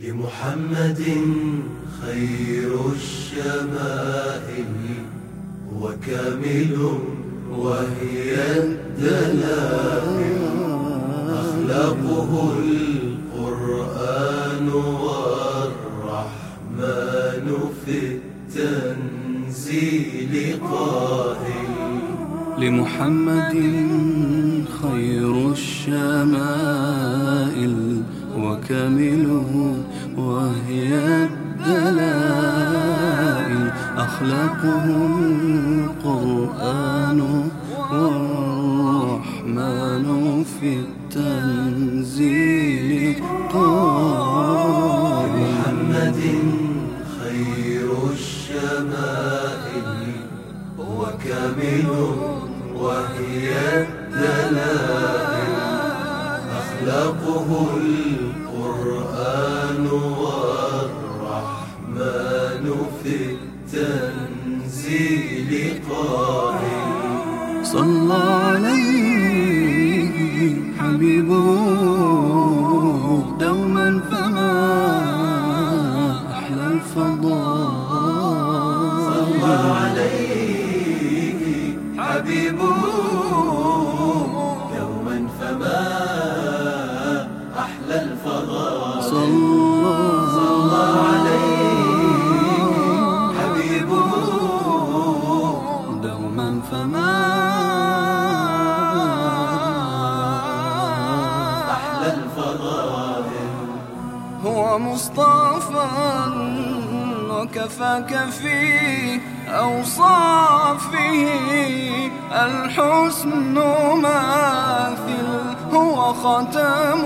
لمحمد خير الشمائل وكامل وهي الدلائل. أخلاقه القرآن والرحمن في التنزيل قائل. لمحمد خير الشمائل وكامله وهي الدلائل. أخلاقه القرآن والرحمن في التنزيل قال محمد خير الشمائل وكامل وهي الدلائل. أخلاقه القرآن صلى عليه حبيبه دوما فما أحلى الفضاء صلى عليه حبيبه يوما فما أحلى الفضاء صلى عليه حبيبه دوما فما هو مصطفى وكفاك في أوصافه. الحسن ماثل هو ختم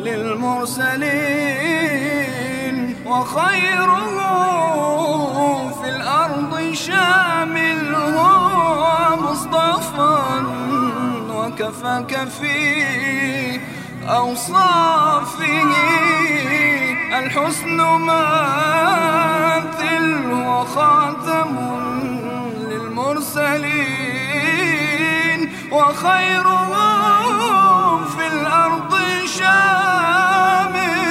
للمرسلين وخيره في الأرض شامل هو مصطفى وكفاك في أوصافه الحسن ماثل وخاتم للمرسلين وخيره في الأرض شامل.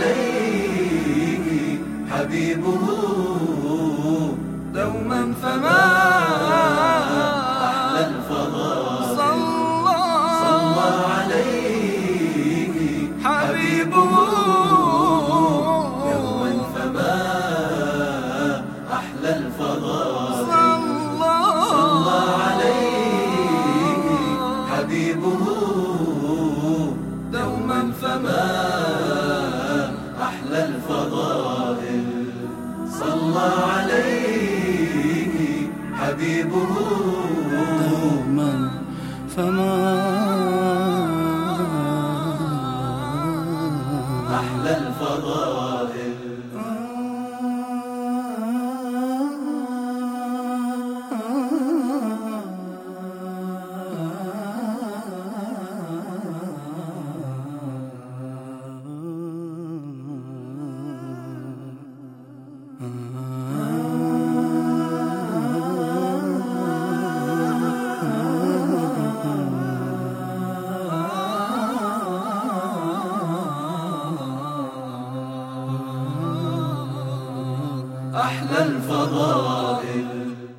عليه حبيبه دوما فما حبيبه يوما فما أحلى الفضائل. صلى عليه. حبيبه. دوما فما أحلى الفضائل. صلى عليه. حبيبه. دوما فما أحلى أحلى الفضائل.